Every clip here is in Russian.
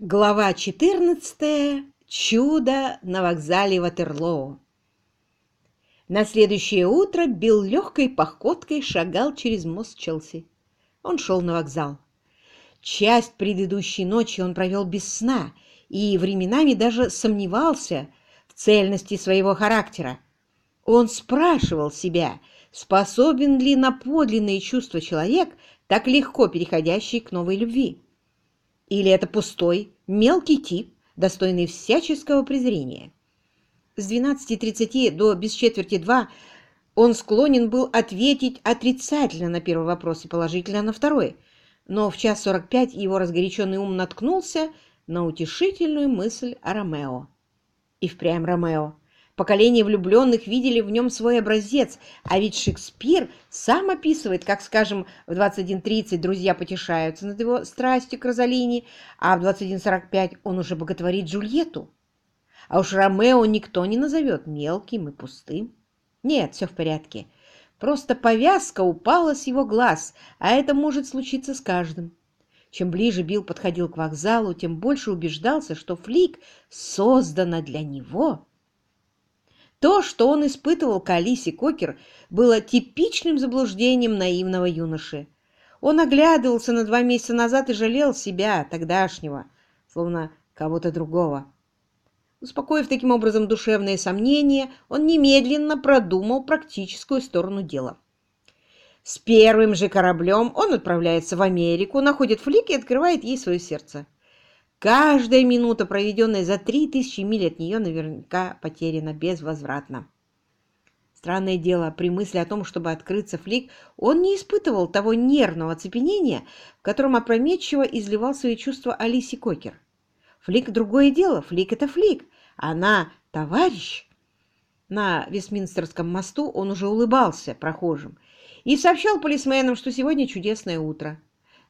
Глава 14. Чудо на вокзале Ватерлоо. На следующее утро Билл легкой походкой шагал через мост Челси. Он шел на вокзал. Часть предыдущей ночи он провел без сна и временами даже сомневался в цельности своего характера. Он спрашивал себя, способен ли на подлинные чувства человек, так легко переходящий к новой любви. Или это пустой, мелкий тип, достойный всяческого презрения. С 12.30 до без четверти два он склонен был ответить отрицательно на первый вопрос и положительно на второй, но в час сорок пять его разгоряченный ум наткнулся на утешительную мысль о Ромео. И впрямь Ромео. Поколение влюбленных видели в нем свой образец, а ведь Шекспир сам описывает, как, скажем, в 21.30 друзья потешаются над его страстью к Розалине, а в 21.45 он уже боготворит Джульетту. А уж Ромео никто не назовет мелким и пустым. Нет, все в порядке. Просто повязка упала с его глаз, а это может случиться с каждым. Чем ближе Билл подходил к вокзалу, тем больше убеждался, что Флик создана для него то, что он испытывал к Алисе Кокер, было типичным заблуждением наивного юноши. Он оглядывался на два месяца назад и жалел себя, тогдашнего, словно кого-то другого. Успокоив таким образом душевные сомнения, он немедленно продумал практическую сторону дела. С первым же кораблем он отправляется в Америку, находит Флик и открывает ей свое сердце. Каждая минута, проведенная за три тысячи миль от нее, наверняка потеряна безвозвратно. Странное дело, при мысли о том, чтобы открыться Флик, он не испытывал того нервного цепенения, в котором опрометчиво изливал свои чувства Алиси Кокер. Флик — другое дело, Флик — это Флик, она — товарищ. На Вестминстерском мосту он уже улыбался прохожим и сообщал полисменам, что сегодня чудесное утро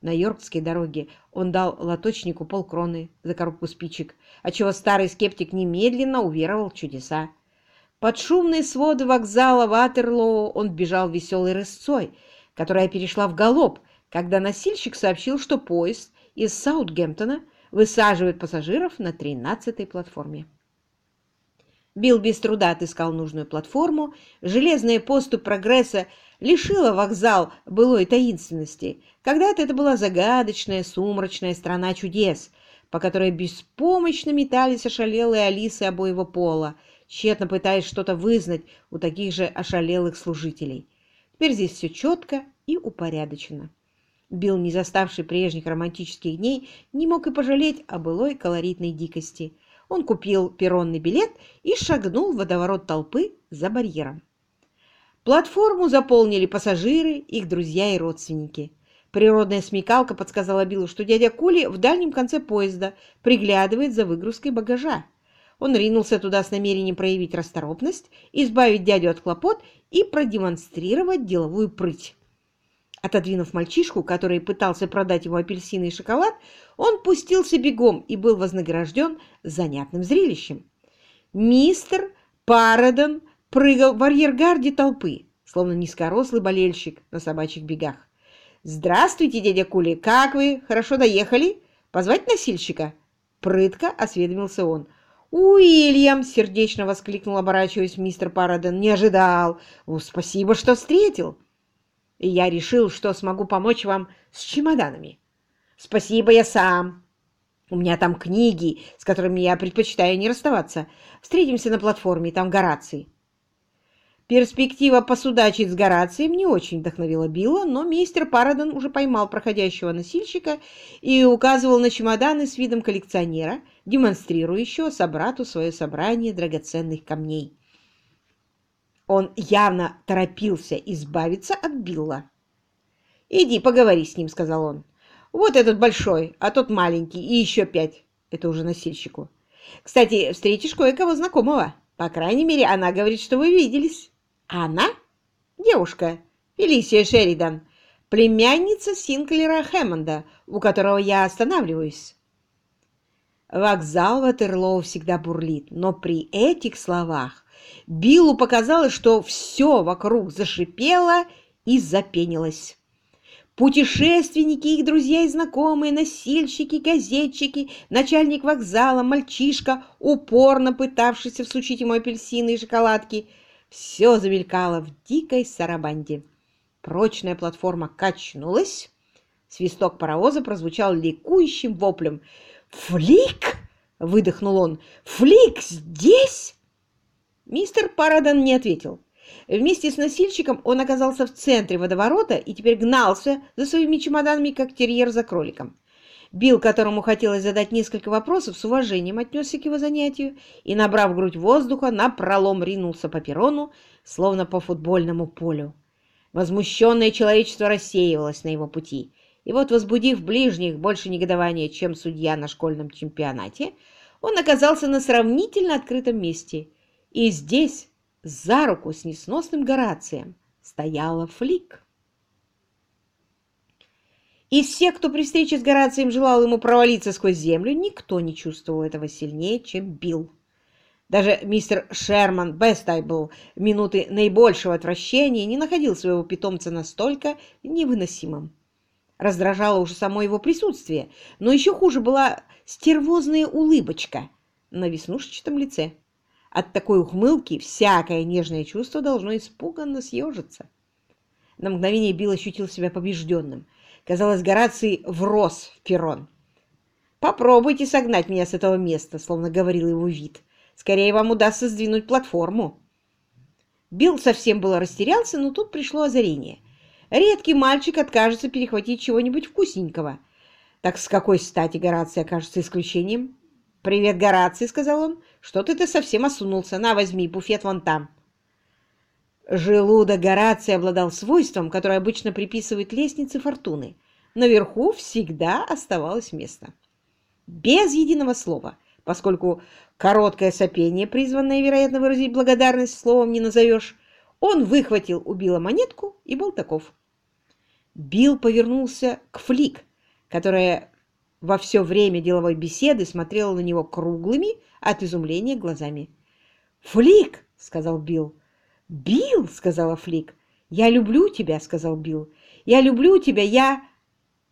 на Йоркской дороге он дал лоточнику полкроны за коробку спичек, отчего старый скептик немедленно уверовал в чудеса. Под шумные своды вокзала Ватерлоо он бежал веселой рысцой, которая перешла в галоп, когда носильщик сообщил, что поезд из Саутгемптона высаживает пассажиров на 13-й платформе. Билл без труда отыскал нужную платформу, железная поступь прогресса лишила вокзал былой таинственности. Когда-то это была загадочная, сумрачная страна чудес, по которой беспомощно метались ошалелые Алисы обоего пола, тщетно пытаясь что-то вызнать у таких же ошалелых служителей. Теперь здесь все четко и упорядочено. Билл, не заставший прежних романтических дней, не мог и пожалеть о былой колоритной дикости. Он купил перронный билет и шагнул в водоворот толпы за барьером. Платформу заполнили пассажиры, их друзья и родственники. Природная смекалка подсказала Биллу, что дядя Кули в дальнем конце поезда приглядывает за выгрузкой багажа. Он ринулся туда с намерением проявить расторопность, избавить дядю от хлопот и продемонстрировать деловую прыть. Отодвинув мальчишку, который пытался продать ему апельсины и шоколад, он пустился бегом и был вознагражден занятным зрелищем. Мистер Парадон прыгал в арьергарде толпы, словно низкорослый болельщик на собачьих бегах. «Здравствуйте, дядя Кули! Как вы? Хорошо доехали? Позвать носильщика?» Прытко осведомился он. «Уильям!» — сердечно воскликнул, оборачиваясь мистер Параден. «Не ожидал! О, спасибо, что встретил!» «И я решил, что смогу помочь вам с чемоданами». «Спасибо, я сам!» «У меня там книги, с которыми я предпочитаю не расставаться. Встретимся на платформе, там Гораций». Перспектива посудачить с Горацием не очень вдохновила Билла, но мистер Парадон уже поймал проходящего носильщика и указывал на чемоданы с видом коллекционера, демонстрирующего собрату свое собрание драгоценных камней. Он явно торопился избавиться от Билла. «Иди, поговори с ним», — сказал он. «Вот этот большой, а тот маленький, и еще пять». Это уже носильщику. «Кстати, встретишь кое-кого знакомого. По крайней мере, она говорит, что вы виделись». Она? Девушка, Фелисия Шеридан, племянница Синклера Хэммонда, у которого я останавливаюсь. Вокзал Ватерлоу всегда бурлит, но при этих словах Биллу показалось, что все вокруг зашипело и запенилось. Путешественники, их друзья и знакомые, носильщики, газетчики, начальник вокзала, мальчишка, упорно пытавшийся всучить ему апельсины и шоколадки. Все замелькало в дикой сарабанде. Прочная платформа качнулась. Свисток паровоза прозвучал ликующим воплем. «Флик!» — выдохнул он. «Флик здесь?» Мистер Парадон не ответил. Вместе с носильщиком он оказался в центре водоворота и теперь гнался за своими чемоданами, как терьер за кроликом. Билл, которому хотелось задать несколько вопросов, с уважением отнесся к его занятию и, набрав грудь воздуха, напролом ринулся по перрону, словно по футбольному полю. Возмущенное человечество рассеивалось на его пути, и вот, возбудив ближних больше негодования, чем судья на школьном чемпионате, он оказался на сравнительно открытом месте. И здесь, за руку с несносным Горацием стояла Флик. Из всех, кто при встрече с Горацием желал ему провалиться сквозь землю, никто не чувствовал этого сильнее, чем Билл. Даже мистер Шерман Бестайбл в минуты наибольшего отвращения не находил своего питомца настолько невыносимым. Раздражало уже само его присутствие, но еще хуже была стервозная улыбочка на веснушчатом лице. От такой ухмылки всякое нежное чувство должно испуганно съежиться. На мгновение Билл ощутил себя побежденным. Казалось, Гораций врос в перрон. «Попробуйте согнать меня с этого места», словно говорил его вид. «Скорее вам удастся сдвинуть платформу». Билл совсем было растерялся, но тут пришло озарение. Редкий мальчик откажется перехватить чего-нибудь вкусненького. Так с какой стати Гораций окажется исключением? «Привет, Гораций», — сказал он. «Что-то ты совсем осунулся. На, возьми, буфет вон там». Желудок Гораций обладал свойством, которое обычно приписывают лестнице фортуны. Наверху всегда оставалось место. Без единого слова, поскольку короткое сопение, призванное, вероятно, выразить благодарность, словом не назовешь, он выхватил у Билла монетку и был таков. Билл повернулся к Флик, которая во все время деловой беседы смотрела на него круглыми от изумления глазами. «Флик!» — сказал Билл. «Билл!» — сказала Флик. «Я люблю тебя!» — сказал Билл. «Я люблю тебя! Я...»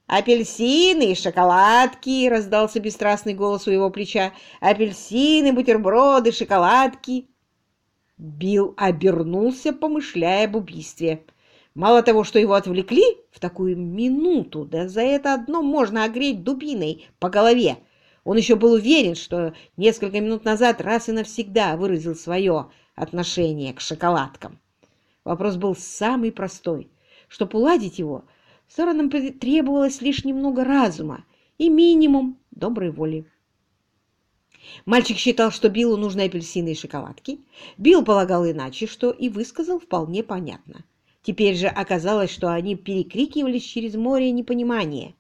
«Апельсины и шоколадки!» — раздался бесстрастный голос у его плеча. «Апельсины, бутерброды, шоколадки!» Билл обернулся, помышляя об убийстве. Мало того, что его отвлекли в такую минуту, да за это одно можно огреть дубиной по голове. Он еще был уверен, что несколько минут назад раз и навсегда выразил свое отношение к шоколадкам. Вопрос был самый простой. Чтобы уладить его, сторонам требовалось лишь немного разума и минимум доброй воли. Мальчик считал, что Биллу нужны апельсины и шоколадки. Билл полагал иначе, что и высказал вполне понятно. Теперь же оказалось, что они перекрикивались через море непонимания.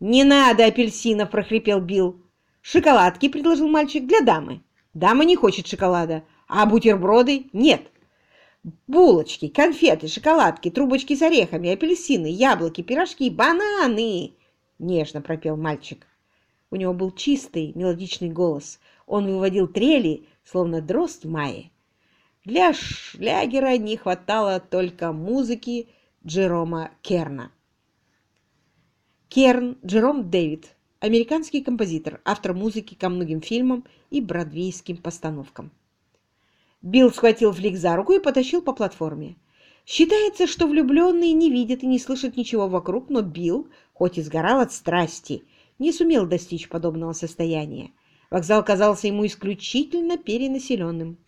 «Не надо апельсинов!» – прохрипел Билл. «Шоколадки!» – предложил мальчик для дамы. «Дама не хочет шоколада, а бутерброды – нет!» «Булочки, конфеты, шоколадки, трубочки с орехами, апельсины, яблоки, пирожки, бананы!» – нежно пропел мальчик. У него был чистый, мелодичный голос. Он выводил трели, словно дрозд в мае. Для шлягера не хватало только музыки Джерома Керна. Керн Джером Дэвид, американский композитор, автор музыки ко многим фильмам и бродвейским постановкам. Билл схватил Флик за руку и потащил по платформе. Считается, что влюбленные не видят и не слышат ничего вокруг, но Билл, хоть и сгорал от страсти, не сумел достичь подобного состояния. Вокзал казался ему исключительно перенаселенным.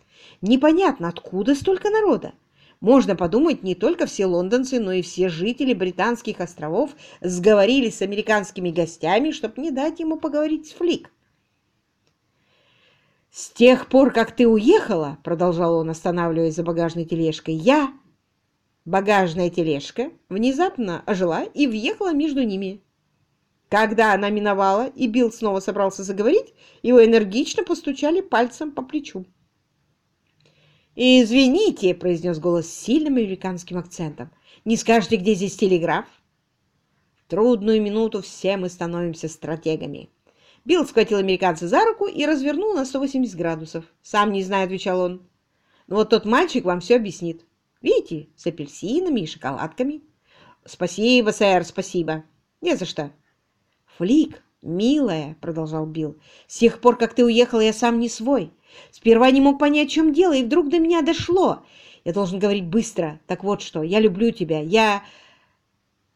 Непонятно, откуда столько народа. Можно подумать, не только все лондонцы, но и все жители британских островов сговорились с американскими гостями, чтобы не дать ему поговорить с Флик. «С тех пор, как ты уехала, — продолжал он, останавливаясь за багажной тележкой, — я...» Багажная тележка внезапно ожила и въехала между ними. Когда она миновала, и Билл снова собрался заговорить, его энергично постучали пальцем по плечу. «Извините», — произнес голос с сильным американским акцентом, «не скажете, где здесь телеграф?» В трудную минуту все мы становимся стратегами. Билл схватил американца за руку и развернул на 180 градусов. «Сам не знаю», — отвечал он. «Но вот тот мальчик вам все объяснит. Видите, с апельсинами и шоколадками». «Спасибо, сэр, спасибо». «Не за что». «Флик, милая», — продолжал Билл, — «с тех пор, как ты уехала, я сам не свой. Сперва не мог понять, в чем дело, и вдруг до меня дошло. Я должен говорить быстро. Так вот что, я люблю тебя. Я...»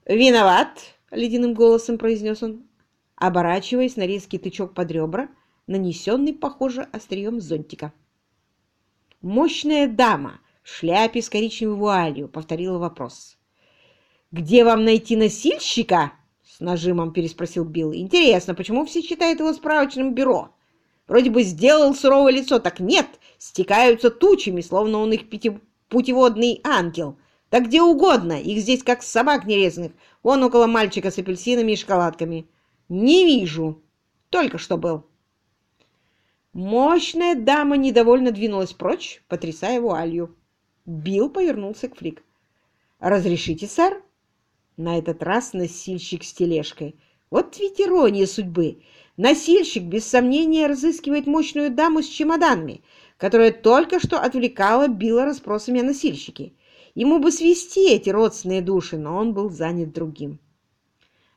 «Виноват», — ледяным голосом произнес он, оборачиваясь на резкий тычок под ребра, нанесенный, похоже, острием зонтика. Мощная дама в шляпе с коричневой вуалью повторила вопрос. «Где вам найти носильщика?» — с нажимом переспросил Билл. «Интересно, почему все считают его справочным бюро? Вроде бы сделал суровое лицо, так нет, стекаются тучами, словно он их путеводный ангел. Так где угодно, их здесь как собак нерезанных, вон около мальчика с апельсинами и шоколадками. Не вижу. Только что был». Мощная дама недовольно двинулась прочь, потрясая вуалью. Билл повернулся к Флик. «Разрешите, сэр?» На этот раз носильщик с тележкой. Вот ведь ирония судьбы. Носильщик, без сомнения, разыскивает мощную даму с чемоданами, которая только что отвлекала Билла расспросами о носильщике. Ему бы свести эти родственные души, но он был занят другим.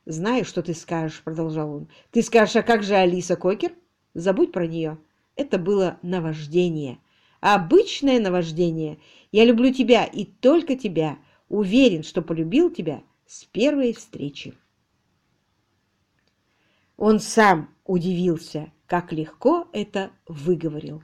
«Знаю, что ты скажешь», — продолжал он. «Ты скажешь, а как же Алиса Кокер? Забудь про нее. Это было наваждение. Обычное наваждение. Я люблю тебя и только тебя. Уверен, что полюбил тебя с первой встречи. Он сам удивился, как легко это выговорил.